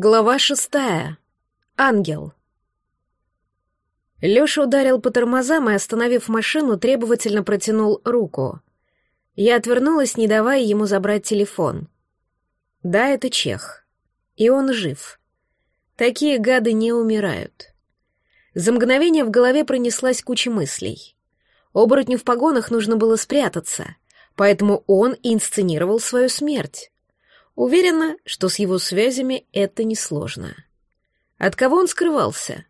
Глава шестая. Ангел. Лёша ударил по тормозам и, остановив машину, требовательно протянул руку. Я отвернулась, не давая ему забрать телефон. Да, это чех. И он жив. Такие гады не умирают. За мгновение в голове пронеслась куча мыслей. Оборотню в погонах нужно было спрятаться, поэтому он инсценировал свою смерть. Уверена, что с его связями это несложно. От кого он скрывался?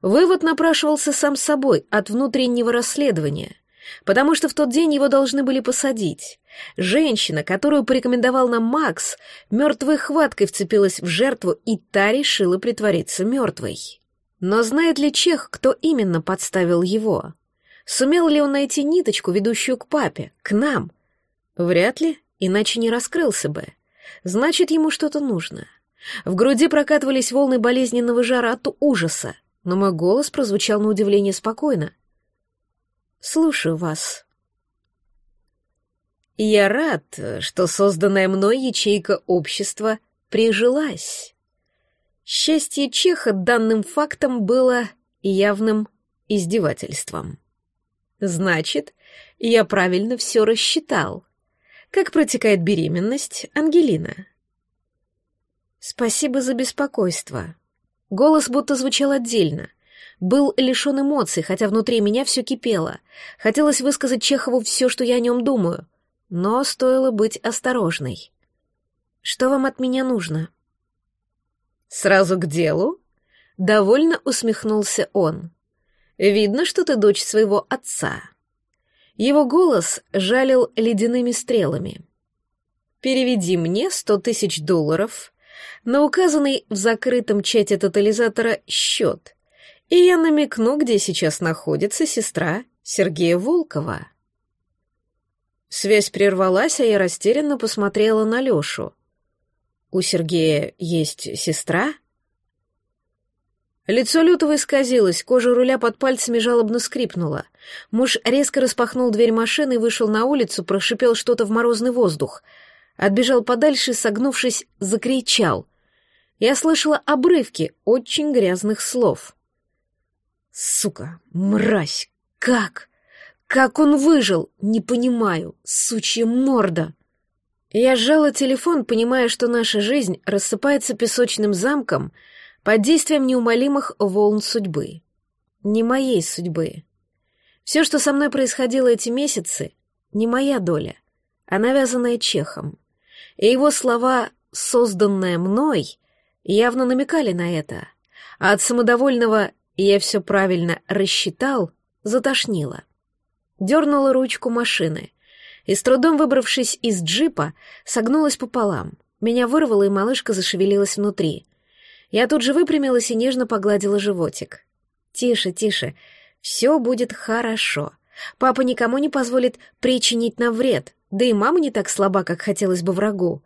Вывод напрашивался сам собой от внутреннего расследования, потому что в тот день его должны были посадить. Женщина, которую порекомендовал нам Макс, мертвой хваткой вцепилась в жертву, и та решила притвориться мертвой. Но знает ли Чех, кто именно подставил его? Сумел ли он найти ниточку, ведущую к папе, к нам? Вряд ли, иначе не раскрылся бы. Значит, ему что-то нужно. В груди прокатывались волны болезненного жара от ужаса, но мой голос прозвучал на удивление спокойно. «Слушаю вас». «Я рад, что созданная мной ячейка общества прижилась». Счастье Чеха данным фактом было явным издевательством. «Значит, я правильно все рассчитал». Как протекает беременность, Ангелина? Спасибо за беспокойство. Голос будто звучал отдельно. Был лишен эмоций, хотя внутри меня все кипело. Хотелось высказать Чехову все, что я о нем думаю. Но стоило быть осторожной. Что вам от меня нужно? Сразу к делу? Довольно усмехнулся он. Видно, что ты дочь своего отца. Его голос жалил ледяными стрелами. «Переведи мне сто тысяч долларов на указанный в закрытом чате тотализатора счет, и я намекну, где сейчас находится сестра Сергея Волкова». Связь прервалась, а я растерянно посмотрела на Лешу. «У Сергея есть сестра?» Лицо Лютого исказилось, кожа руля под пальцами жалобно скрипнула. Муж резко распахнул дверь машины и вышел на улицу, прошипел что-то в морозный воздух. Отбежал подальше, согнувшись, закричал. Я слышала обрывки очень грязных слов. «Сука! Мразь! Как? Как он выжил? Не понимаю! Сучья морда!» Я сжала телефон, понимая, что наша жизнь рассыпается песочным замком — под действием неумолимых волн судьбы. Не моей судьбы. Все, что со мной происходило эти месяцы, не моя доля, а навязанная Чехом. И его слова «созданное мной» явно намекали на это, а от самодовольного «я все правильно рассчитал» затошнило. Дернула ручку машины и, с трудом выбравшись из джипа, согнулась пополам. Меня вырвало, и малышка зашевелилась внутри. Я тут же выпрямилась и нежно погладила животик. «Тише, тише. Все будет хорошо. Папа никому не позволит причинить нам вред, да и мама не так слаба, как хотелось бы врагу».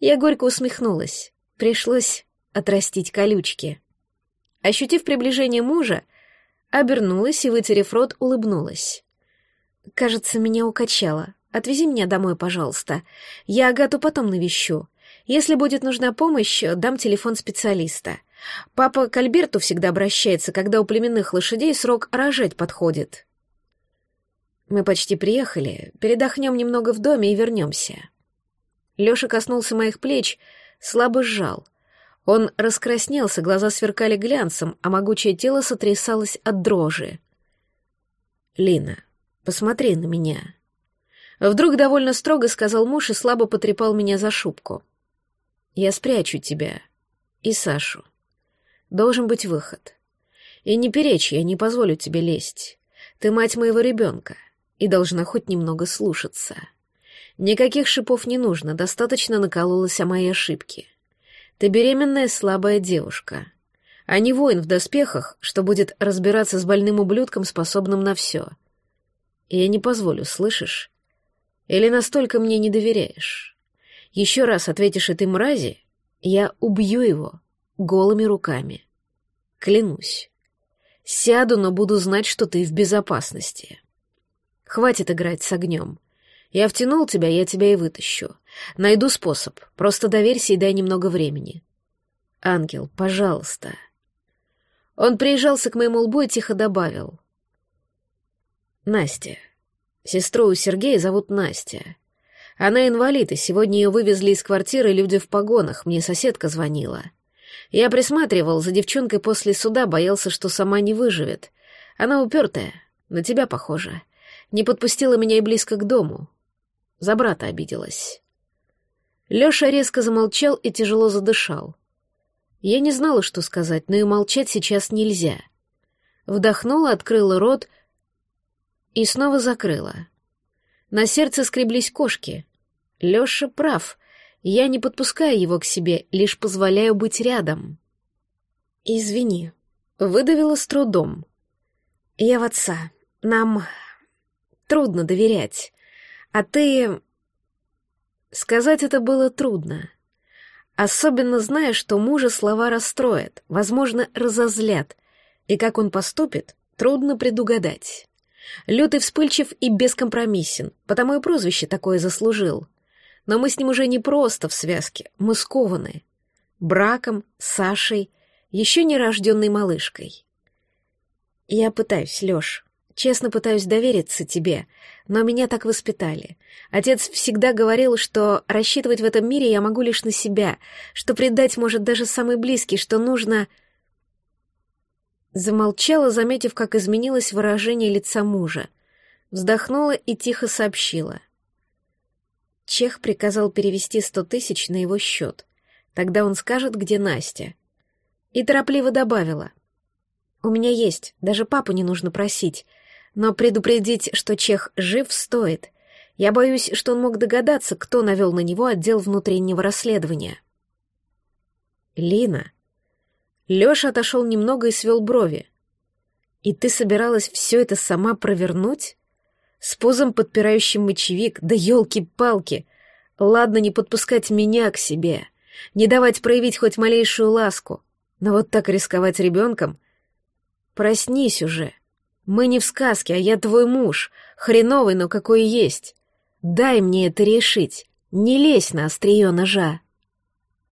Я горько усмехнулась. Пришлось отрастить колючки. Ощутив приближение мужа, обернулась и, вытерев рот, улыбнулась. «Кажется, меня укачало. Отвези меня домой, пожалуйста. Я Агату потом навещу. Если будет нужна помощь, дам телефон специалиста. Папа к Альберту всегда обращается, когда у племенных лошадей срок рожать подходит. Мы почти приехали, передохнем немного в доме и вернемся. Леша коснулся моих плеч, слабо сжал. Он раскраснелся, глаза сверкали глянцем, а могучее тело сотрясалось от дрожи. «Лина, посмотри на меня». Вдруг довольно строго сказал муж и слабо потрепал меня за шубку. Я спрячу тебя и Сашу. Должен быть выход. И не перечь, я не позволю тебе лезть. Ты мать моего ребенка и должна хоть немного слушаться. Никаких шипов не нужно, достаточно накололась о моей ошибке. Ты беременная слабая девушка, а не воин в доспехах, что будет разбираться с больным ублюдком, способным на все. Я не позволю, слышишь? Или настолько мне не доверяешь? Еще раз ответишь этой мрази, я убью его голыми руками. Клянусь. Сяду, но буду знать, что ты в безопасности. Хватит играть с огнем. Я втянул тебя, я тебя и вытащу. Найду способ. Просто доверься и дай немного времени. ангел, пожалуйста». Он приезжался к моему лбу и тихо добавил. «Настя. Сестру у Сергея зовут Настя. Она инвалид, и сегодня ее вывезли из квартиры люди в погонах, мне соседка звонила. Я присматривал за девчонкой после суда, боялся, что сама не выживет. Она упертая, на тебя похожа. Не подпустила меня и близко к дому. За брата обиделась». Лёша резко замолчал и тяжело задышал. Я не знала, что сказать, но и молчать сейчас нельзя. Вдохнула, открыла рот и снова закрыла. На сердце скреблись кошки. Лёша прав. Я не подпускаю его к себе, лишь позволяю быть рядом. «Извини», — выдавила с трудом. «Я в отца. Нам трудно доверять. А ты...» Сказать это было трудно. Особенно зная, что мужа слова расстроят, возможно, разозлят, и как он поступит, трудно предугадать. Лютый вспыльчив и бескомпромиссен, потому и прозвище такое заслужил. Но мы с ним уже не просто в связке, мы скованы. Браком, Сашей, еще не рожденной малышкой. Я пытаюсь, Лёш, честно пытаюсь довериться тебе, но меня так воспитали. Отец всегда говорил, что рассчитывать в этом мире я могу лишь на себя, что предать может даже самый близкий, что нужно... Замолчала, заметив, как изменилось выражение лица мужа. Вздохнула и тихо сообщила. Чех приказал перевести сто тысяч на его счет. Тогда он скажет, где Настя. И торопливо добавила. «У меня есть, даже папу не нужно просить. Но предупредить, что Чех жив, стоит. Я боюсь, что он мог догадаться, кто навел на него отдел внутреннего расследования. Лина. Лёша отошел немного и свел брови. И ты собиралась все это сама провернуть? С позом подпирающим мочевик, да елки-палки. Ладно, не подпускать меня к себе, не давать проявить хоть малейшую ласку, но вот так рисковать ребенком? Проснись уже. Мы не в сказке, а я твой муж, хреновый, но какой есть. Дай мне это решить, не лезь на острие ножа.